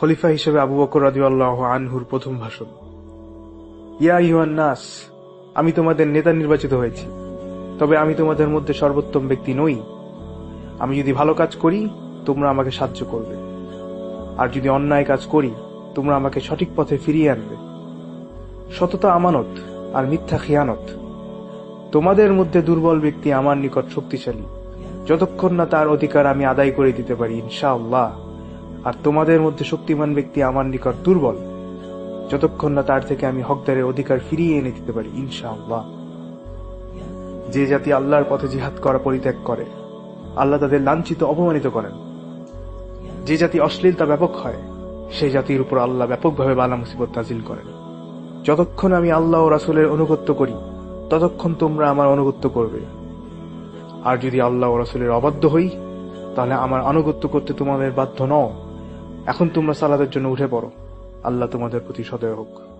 খলিফা হিসেবে আবু বকর রাদিউল্লাহ আনহুর প্রথম ভাষণ। ইয়া ইহান নাস, আমি তোমাদের নেতা নির্বাচিত হয়েছি। তবে আমি তোমাদের মধ্যে সর্বোত্তম ব্যক্তি নই। আমি যদি ভালো কাজ করি, তোমরা আমাকে সাহায্য করবে। আর যদি অন্যায় কাজ করি, তোমরা আমাকে সঠিক পথে ফিরিয়ে আনবে। সততা আমানত আর মিথ্যা খিয়ানত। তোমাদের মধ্যে দুর্বল ব্যক্তি আমার নিকট শক্তিশালী। যতক্ষণ না তার অধিকার আমি আদায় করে দিতে পারি, ইনশাআল্লাহ। আর তোমাদের মধ্যে শক্তিমান ব্যক্তি আমার নিকট দুর্বল। যতক্ষণ না তার থেকে আমি হকদারের অধিকার ফিরিয়ে এনে দিতে পারি, ইনশাআল্লাহ। যে জাতি আল্লাহর পথে জিহাদ করা পরিত্যাগ করে, আল্লাহ তাদের লাঞ্ছিত, অপমানিত করেন। যে জাতি অশ্লীলতা ব্যাপক হয় সেই জাতির উপর আল্লাহ ব্যাপকভাবে বালা মুসিবত নাজিল করেন। যতক্ষণ আমি আল্লাহ ও রাসুলের অনুগত্য করি, ততক্ষণ তোমরা আমার অনুগত্য করবে। আর যদি আল্লাহ ও রাসুলের অবাধ্য হই, তাহলে আমার আনুগত্য করতে তোমাদের বাধ্য নও। এখন তোমরা সালাদের জন্য উঠে পড়ো। আল্লাহ তোমাদের প্রতি সদয় হোক।